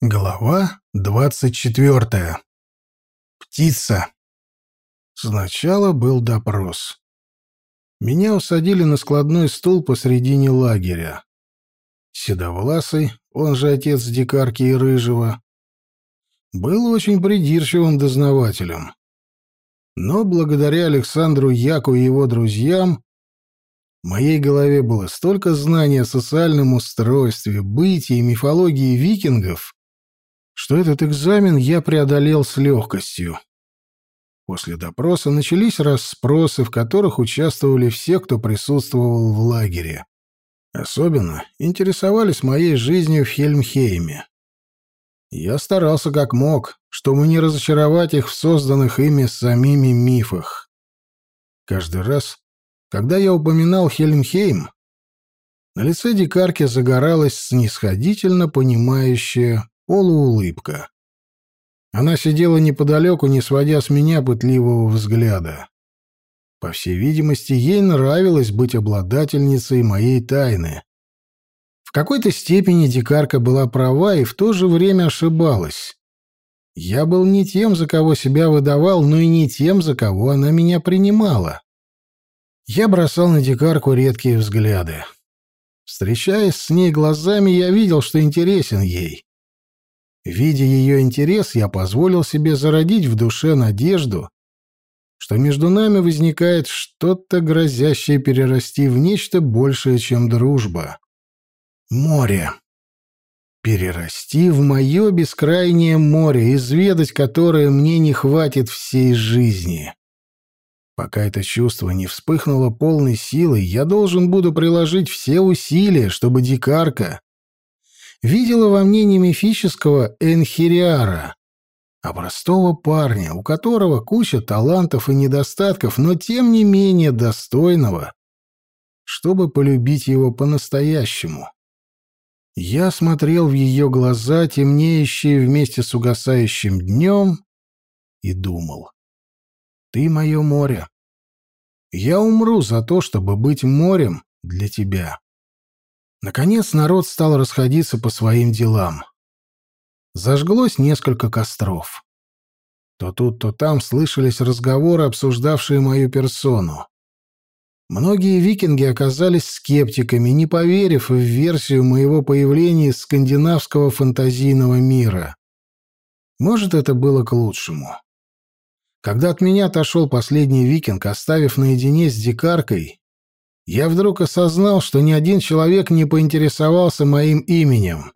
Глава двадцать четвертая. Птица. Сначала был допрос. Меня усадили на складной стул посредине лагеря. Седовласый, он же отец дикарки и рыжего, был очень придирчивым дознавателем. Но благодаря Александру Яку и его друзьям в моей голове было столько знаний о социальном устройстве, бытии и мифологии викингов, что этот экзамен я преодолел с легкостью. После допроса начались расспросы, в которых участвовали все, кто присутствовал в лагере. Особенно интересовались моей жизнью в Хельмхейме. Я старался как мог, чтобы не разочаровать их в созданных ими самими мифах. Каждый раз, когда я упоминал Хельмхейм, на лице дикарки загоралась снисходительно понимающая полуулыбка. Она сидела неподалеку, не сводя с меня пытливого взгляда. По всей видимости, ей нравилось быть обладательницей моей тайны. В какой-то степени дикарка была права и в то же время ошибалась. Я был не тем, за кого себя выдавал, но и не тем, за кого она меня принимала. Я бросал на дикарку редкие взгляды. Встречаясь с ней глазами, я видел, что интересен ей. Видя ее интерес, я позволил себе зародить в душе надежду, что между нами возникает что-то, грозящее перерасти в нечто большее, чем дружба. Море. Перерасти в мое бескрайнее море, изведать которое мне не хватит всей жизни. Пока это чувство не вспыхнуло полной силой, я должен буду приложить все усилия, чтобы дикарка видела во мне не мифического Энхириара, а простого парня, у которого куча талантов и недостатков, но тем не менее достойного, чтобы полюбить его по-настоящему. Я смотрел в ее глаза, темнеющие вместе с угасающим днем, и думал. «Ты мое море. Я умру за то, чтобы быть морем для тебя». Наконец народ стал расходиться по своим делам. Зажглось несколько костров. То тут, то там слышались разговоры, обсуждавшие мою персону. Многие викинги оказались скептиками, не поверив в версию моего появления из скандинавского фантазийного мира. Может, это было к лучшему. Когда от меня отошел последний викинг, оставив наедине с дикаркой, я вдруг осознал, что ни один человек не поинтересовался моим именем.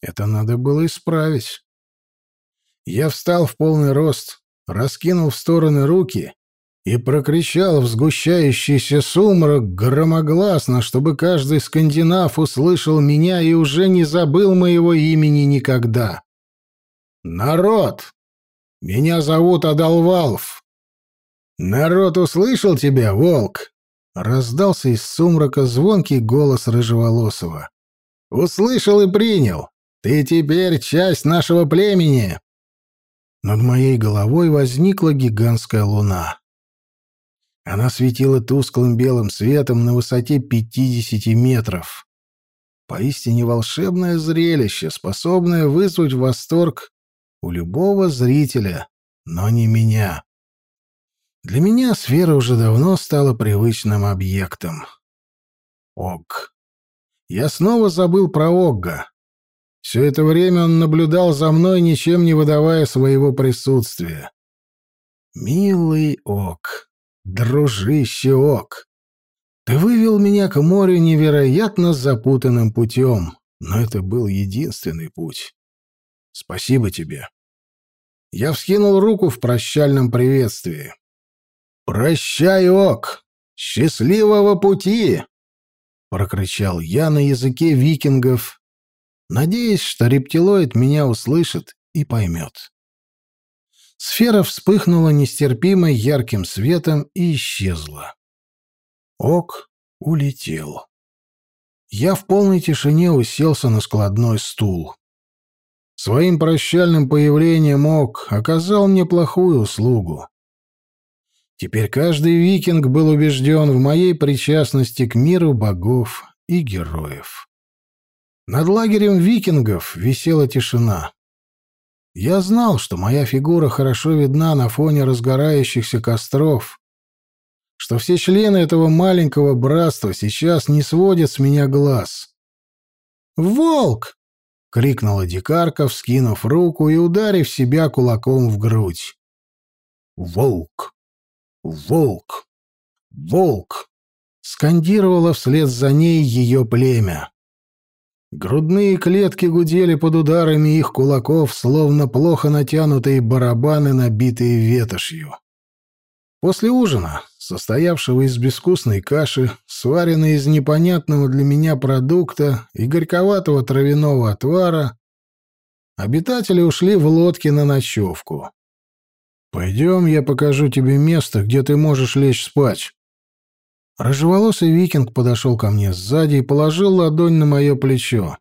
Это надо было исправить. Я встал в полный рост, раскинул в стороны руки и прокричал в сгущающийся сумрак громогласно, чтобы каждый скандинав услышал меня и уже не забыл моего имени никогда. «Народ! Меня зовут Адалвалф. Народ услышал тебя, волк? Раздался из сумрака звонкий голос рыжеволосого. «Услышал и принял! Ты теперь часть нашего племени!» Над моей головой возникла гигантская луна. Она светила тусклым белым светом на высоте пятидесяти метров. Поистине волшебное зрелище, способное вызвать восторг у любого зрителя, но не меня. Для меня сфера уже давно стала привычным объектом. Ог. Я снова забыл про Огга. Все это время он наблюдал за мной, ничем не выдавая своего присутствия. «Милый Ог, дружище Ог, ты вывел меня к морю невероятно запутанным путем, но это был единственный путь. Спасибо тебе». Я вскинул руку в прощальном приветствии. «Прощай, Ок! Счастливого пути!» — прокричал я на языке викингов, надеясь, что рептилоид меня услышит и поймет. Сфера вспыхнула нестерпимо ярким светом и исчезла. Ок улетел. Я в полной тишине уселся на складной стул. Своим прощальным появлением Ок оказал мне плохую услугу. Теперь каждый викинг был убежден в моей причастности к миру богов и героев. Над лагерем викингов висела тишина. Я знал, что моя фигура хорошо видна на фоне разгорающихся костров, что все члены этого маленького братства сейчас не сводят с меня глаз. «Волк!» — крикнула дикарка, вскинув руку и ударив себя кулаком в грудь. «Волк! Волк! Волк!» — скандировала вслед за ней ее племя. Грудные клетки гудели под ударами их кулаков, словно плохо натянутые барабаны, набитые ветошью. После ужина, состоявшего из безвкусной каши, сваренной из непонятного для меня продукта и горьковатого травяного отвара, обитатели ушли в лодки на ночевку. «Пойдем, я покажу тебе место, где ты можешь лечь спать», Рыжеволосый викинг подошел ко мне сзади и положил ладонь на мое плечо.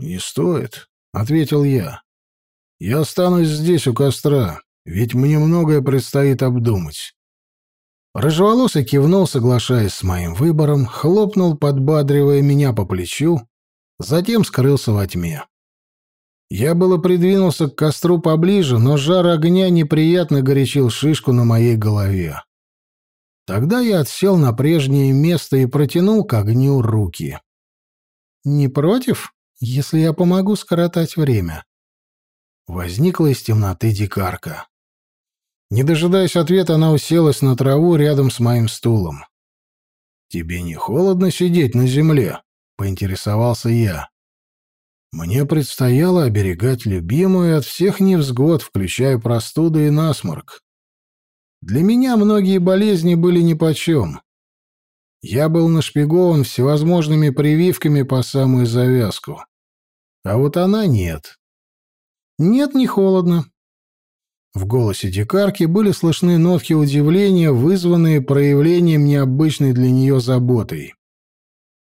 «Не стоит», — ответил я. «Я останусь здесь у костра, ведь мне многое предстоит обдумать». Рыжеволосый кивнул, соглашаясь с моим выбором, хлопнул, подбадривая меня по плечу, затем скрылся во тьме. Я было придвинулся к костру поближе, но жар огня неприятно горячил шишку на моей голове. Тогда я отсел на прежнее место и протянул к огню руки. «Не против, если я помогу скоротать время?» Возникла из темноты дикарка. Не дожидаясь ответа, она уселась на траву рядом с моим стулом. «Тебе не холодно сидеть на земле?» — поинтересовался я. Мне предстояло оберегать любимую от всех невзгод, включая простуду и насморк. Для меня многие болезни были нипочем. Я был нашпигован всевозможными прививками по самую завязку. А вот она нет. Нет, не холодно. В голосе дикарки были слышны нотки удивления, вызванные проявлением необычной для нее заботой.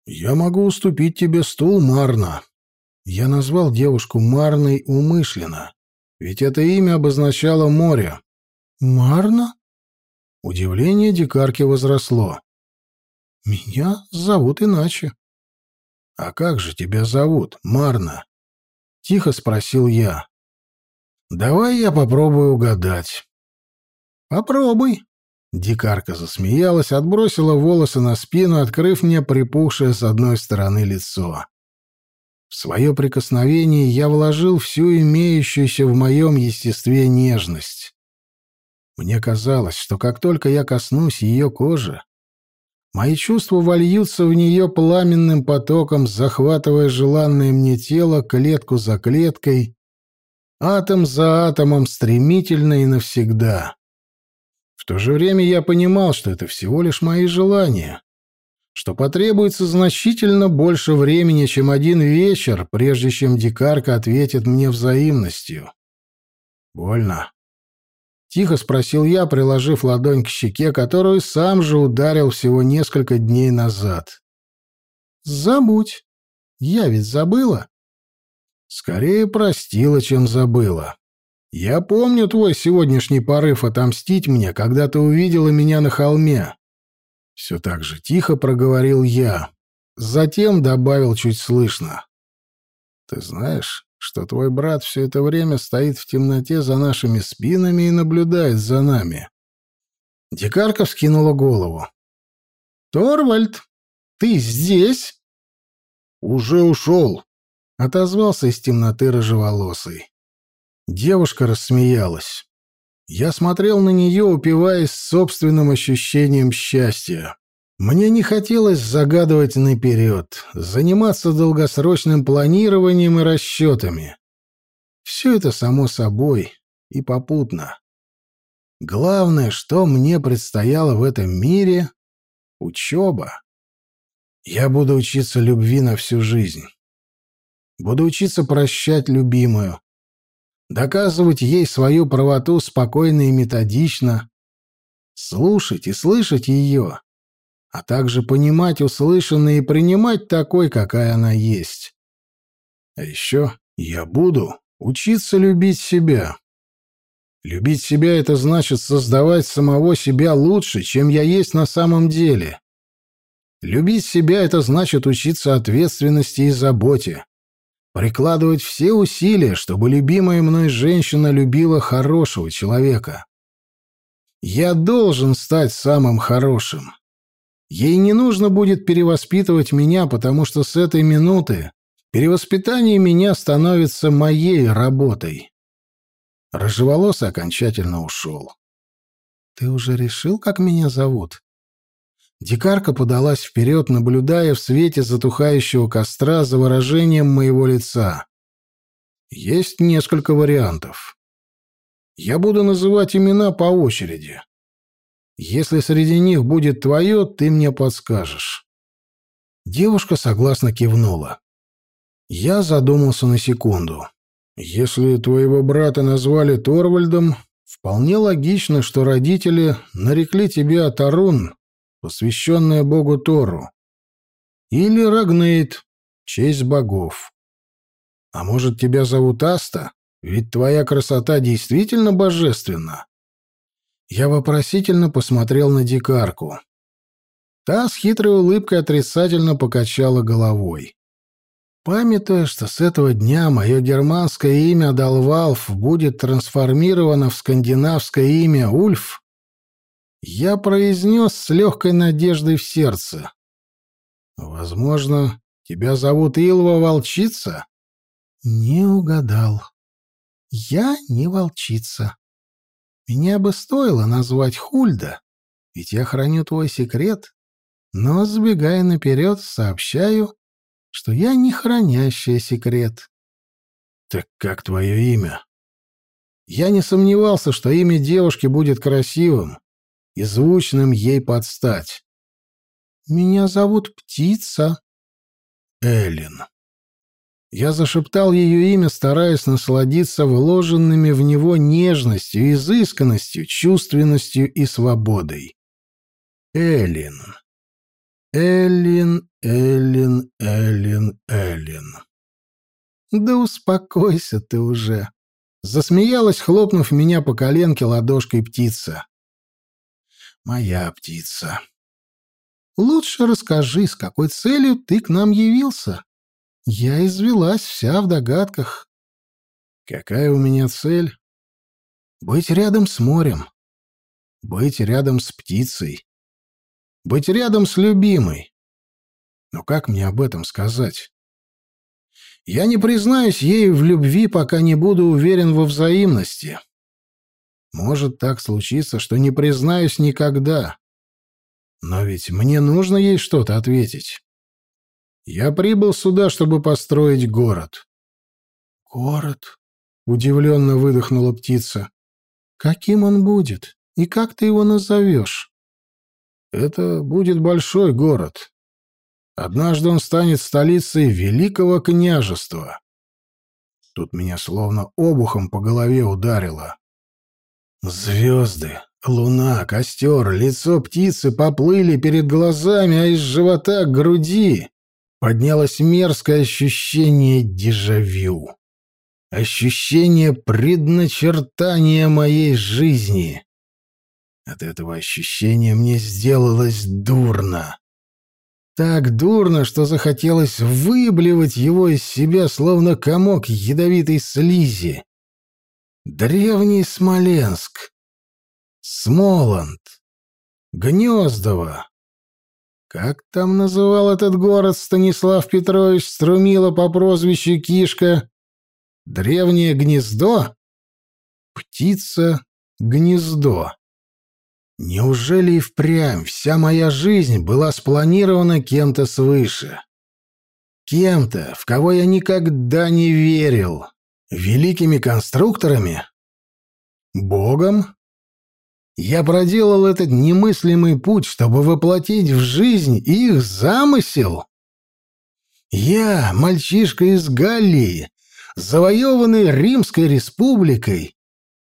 «Я могу уступить тебе стул, Марна». Я назвал девушку Марной умышленно, ведь это имя обозначало море. «Марна?» Удивление дикарки возросло. «Меня зовут иначе». «А как же тебя зовут, Марна?» — тихо спросил я. «Давай я попробую угадать». «Попробуй». Дикарка засмеялась, отбросила волосы на спину, открыв мне припухшее с одной стороны лицо. В свое прикосновение я вложил всю имеющуюся в моем естестве нежность. Мне казалось, что как только я коснусь ее кожи, мои чувства вольются в нее пламенным потоком, захватывая желанное мне тело клетку за клеткой, атом за атомом, стремительно и навсегда. В то же время я понимал, что это всего лишь мои желания, что потребуется значительно больше времени, чем один вечер, прежде чем дикарка ответит мне взаимностью. Больно. Тихо спросил я, приложив ладонь к щеке, которую сам же ударил всего несколько дней назад. «Забудь. Я ведь забыла». «Скорее простила, чем забыла. Я помню твой сегодняшний порыв отомстить мне, когда ты увидела меня на холме». Все так же тихо проговорил я. Затем добавил чуть слышно. «Ты знаешь, что твой брат все это время стоит в темноте за нашими спинами и наблюдает за нами. Дикарка вскинула голову. «Торвальд, ты здесь?» «Уже ушел», — отозвался из темноты рыжеволосый. Девушка рассмеялась. Я смотрел на нее, упиваясь собственным ощущением счастья. Мне не хотелось загадывать наперед, заниматься долгосрочным планированием и расчетами. Все это само собой и попутно. Главное, что мне предстояло в этом мире — учеба. Я буду учиться любви на всю жизнь. Буду учиться прощать любимую, доказывать ей свою правоту спокойно и методично, слушать и слышать ее, а также понимать услышанное и принимать такой, какая она есть. А еще я буду учиться любить себя. Любить себя — это значит создавать самого себя лучше, чем я есть на самом деле. Любить себя — это значит учиться ответственности и заботе. Прикладывать все усилия, чтобы любимая мной женщина любила хорошего человека. Я должен стать самым хорошим. Ей не нужно будет перевоспитывать меня, потому что с этой минуты перевоспитание меня становится моей работой. Рыжеволос окончательно ушел. «Ты уже решил, как меня зовут?» Дикарка подалась вперед, наблюдая в свете затухающего костра за выражением моего лица. «Есть несколько вариантов. Я буду называть имена по очереди. Если среди них будет твое, ты мне подскажешь». Девушка согласно кивнула. Я задумался на секунду. Если твоего брата назвали Торвальдом, вполне логично, что родители нарекли тебя Тарун, посвященная богу Тору. Или Рагнейт, честь богов. А может, тебя зовут Аста? Ведь твоя красота действительно божественна. Я вопросительно посмотрел на дикарку. Та с хитрой улыбкой отрицательно покачала головой. Памятуя, что с этого дня мое германское имя Далвалф будет трансформировано в скандинавское имя Ульф, я произнес с легкой надеждой в сердце. «Возможно, тебя зовут Илва Волчица?» «Не угадал. Я не волчица. Меня бы стоило назвать Хульда, ведь я храню твой секрет, но, сбегая наперед, сообщаю, что я не хранящая секрет». «Так как твое имя?» Я не сомневался, что имя девушки будет красивым, и звучным ей подстать. «Меня зовут Птица». Эллен. Я зашептал ее имя, стараясь насладиться вложенными в него нежностью, изысканностью, чувственностью и свободой. Эллен. Эллен, Эллен, Эллен, Эллен. Да успокойся ты уже. Засмеялась, хлопнув меня по коленке ладошкой птица моя птица. Лучше расскажи, с какой целью ты к нам явился. Я извелась вся в догадках. Какая у меня цель? Быть рядом с морем. Быть рядом с птицей. Быть рядом с любимой. Но как мне об этом сказать? Я не признаюсь ей в любви, пока не буду уверен во взаимности. Может так случиться, что не признаюсь никогда. Но ведь мне нужно ей что-то ответить. Я прибыл сюда, чтобы построить город. Город? Удивленно выдохнула птица. Каким он будет? И как ты его назовешь? Это будет большой город. Однажды он станет столицей Великого княжества. Тут меня словно обухом по голове ударило. Звезды, луна, костер, лицо птицы поплыли перед глазами, а из живота к груди поднялось мерзкое ощущение дежавю. Ощущение предначертания моей жизни. От этого ощущения мне сделалось дурно. Так дурно, что захотелось выблевать его из себя, словно комок ядовитой слизи. Древний Смоленск. Смоланд. Гнездово. Как там называл этот город Станислав Петрович Струмила по прозвищу Кишка? Древнее гнездо? Птица-гнездо. Неужели и впрямь вся моя жизнь была спланирована кем-то свыше? Кем-то, в кого я никогда не верил. Великими конструкторами? Богом? Я проделал этот немыслимый путь, чтобы воплотить в жизнь их замысел? Я, мальчишка из Галлии, завоеванный Римской республикой,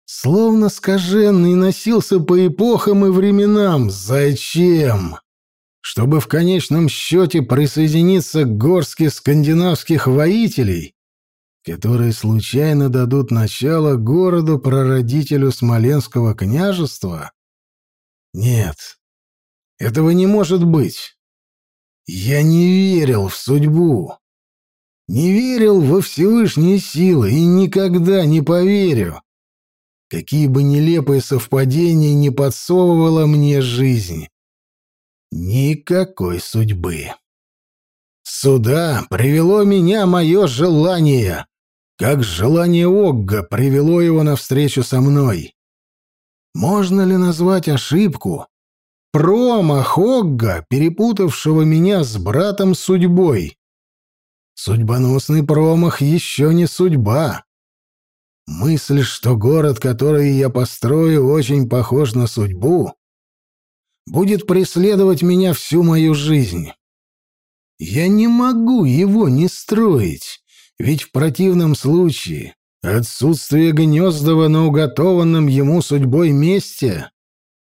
словно скаженный носился по эпохам и временам. Зачем? Чтобы в конечном счете присоединиться к горстке скандинавских воителей, которые случайно дадут начало городу-прародителю Смоленского княжества? Нет, этого не может быть. Я не верил в судьбу. Не верил во Всевышние силы и никогда не поверю. Какие бы нелепые совпадения не подсовывала мне жизнь. Никакой судьбы. Сюда привело меня мое желание, как желание Огга привело его навстречу со мной. Можно ли назвать ошибку? Промах Огга, перепутавшего меня с братом судьбой. Судьбоносный промах еще не судьба. Мысль, что город, который я построю, очень похож на судьбу, будет преследовать меня всю мою жизнь. Я не могу его не строить, ведь в противном случае отсутствие Гнездова на уготованном ему судьбой месте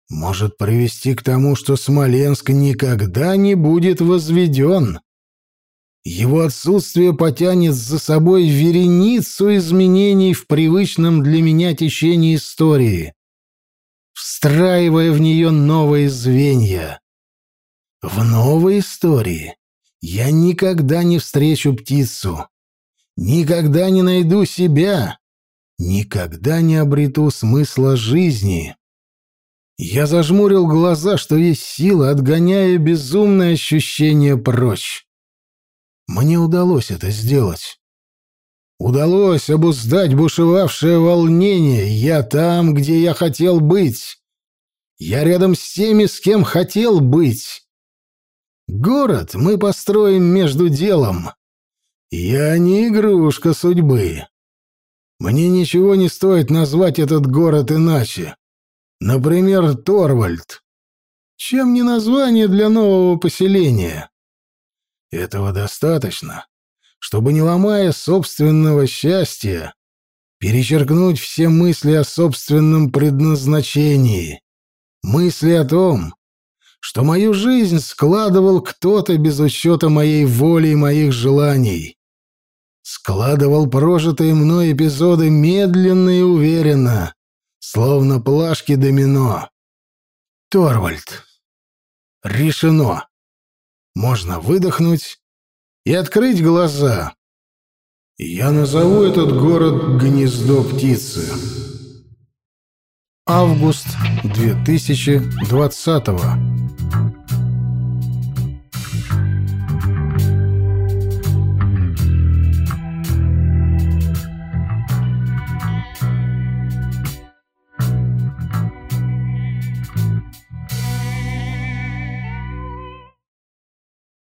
может привести к тому, что Смоленск никогда не будет возведен. Его отсутствие потянет за собой вереницу изменений в привычном для меня течении истории, встраивая в нее новые звенья. В новой истории я никогда не встречу птицу, никогда не найду себя, никогда не обрету смысла жизни. Я зажмурил глаза, что есть сила, отгоняя безумное ощущение прочь. Мне удалось это сделать. Удалось обуздать бушевавшее волнение. Я там, где я хотел быть. Я рядом с теми, с кем хотел быть. Город мы построим между делом. Я не игрушка судьбы. Мне ничего не стоит назвать этот город иначе. Например, Торвальд. Чем не название для нового поселения? Этого достаточно, чтобы, не ломая собственного счастья, перечеркнуть все мысли о собственном предназначении, мысли о том, что мою жизнь складывал кто-то без учета моей воли и моих желаний. Складывал прожитые мной эпизоды медленно и уверенно, словно плашки домино. Торвальд. Решено. Можно выдохнуть и открыть глаза. Я назову этот город «Гнездо птицы». Август 2020 года.